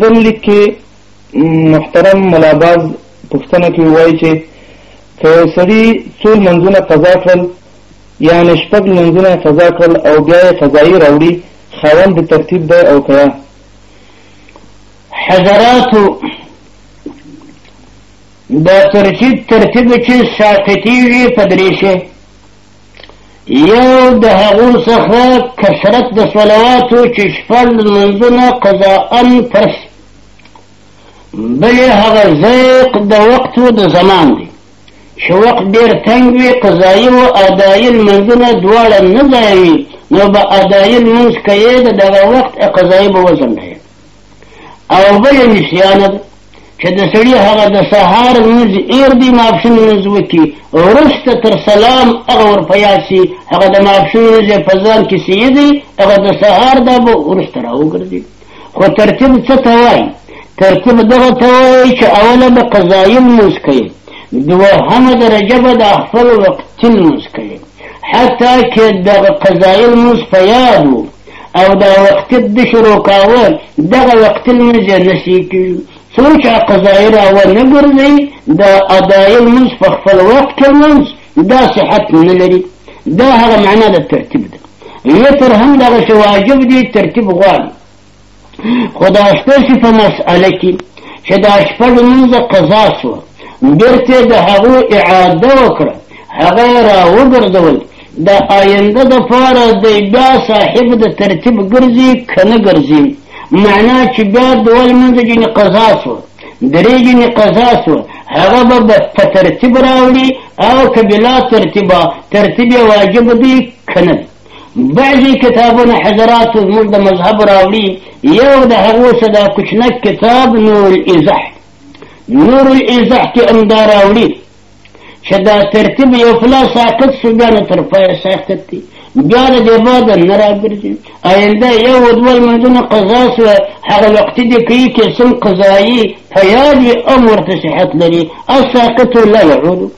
بل لیک کې محترم ملاباز پوښتنه کې وایي چې که یو سړي څو لمونځونه قضا کړل یعنې شپږ لمونځونه یې قضا کړل او بیا یې قضایي راوړي خاوند د ترتیب دی او که حضراتو دا ترتیب ترتیب چې ساقطي وي په درې شي یو د هغو څخه کثرت د صلواتو چې شپږ لمونځونه قضاءن پرس بلې هغه ذیق د وقتو د زمان دی چې وقت ډېر تنګ وي قضایي و ادایي لمونځونه دواړه نه ځایوي نو به ادایي لمونځ کوې د دغه وخت قضایي به وځنډوي او بل نسیان ده چې د سړي هغه د سهار لمونځ ایر دی ماپښین لمونځ وکړي وروسته تر سلام هغه ور په یاد سي هغه د ماپښین لمونځ یې په ځان کې سي دی هغه د سهار دا به وروسته راوګرځي خو ترتیب څه ته وایي ترتیب دغه ته وایي چې اوله به قضایي لمونځ کوي دوهمه درجه به د خپل وقتي لمونځ کوي حتی که دغه قضایي لمونځ په یاد و او دا وقتي د شروع کاوه دغه وقتي لمونځ یې نشي کېږي څو چې قضایي راوه نه ګرځي د ادایي لمونځ په خپل وخت کې لمونځ دا صحت نه لري دا هغه معنا د ترتیب ده وتر هم دغه شواجب دي ترتیب غواړي خدا ستاسو په مسأله کې چې دا شپږ لمونځه قضا سوه بېرته د هغو اعاده وکړه هغه یې راوګرځول د آینده دپاره دی بیا صاحب د ترتیب ګرځي که نه ګرځي معنا چې بیا دوه لمونځه جنې قضا سوه درې جنې قضا سوه هغه به په ترتیب راوړي او که بلا ترتیبه ترتیب یې واجب دی که نه دی بعضی کتابونه حضرات زموږ د مذهب راوړي یو د هغو څه دا کوچنک کتاب نور الایزح نور الایزح کې همدا راوړي چې دا ترتیب یو پلا ساقط شو بیا نو تر پایه ساقط دی بیا د دې بعد نه راګرځي آینده یو او دوه لمونځونه قضا سوه هغه وقتي دې کوي چې سم قضایي په یاد وي هم ورته صحت لري الساقط لا يعود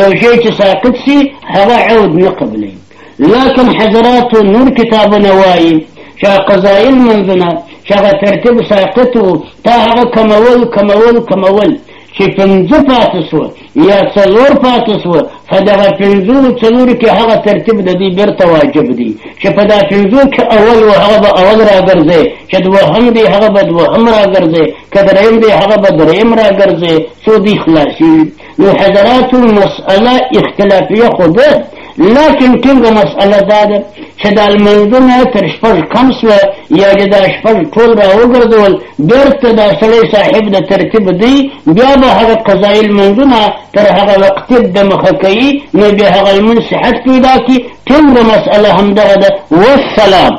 یو شی چې ساقط سي هغه عود نه قبلوي لاکن حضرات نور کتابونه وایي چې هغه قضایي لمونځونه چې هغه ترتیب ساقط و تا هغه کمول کمول کمول چې پنځه پاتې سوه یا څلور پاتې سوه په دغه پنځو څلورو کې هغه ترتیب د دوی بېرته واجب دی چې په دا پنځو کې اول و هغه به اول راګرځی چې دوهم دی هغه به دوهم راګرځی که دریم دی هغه به دریم راګرځی څو دوی خلاصېږي نو حضرات مسئله اختلافیه خو ده لکن ټینګه مسئله دا ده چې دا لمونځونه تر شپږ کم سوه یا دې دا شپږ ټول راوګرځول بېرته دا سړی صاحب د ترتیب دی بیا به هغه قضایي لمونځونه تر هغه وقت د مخه کوي نو بیا هغه لمونځ صحت پیدا کړي ټینګه مسئله همدغه ده والسلام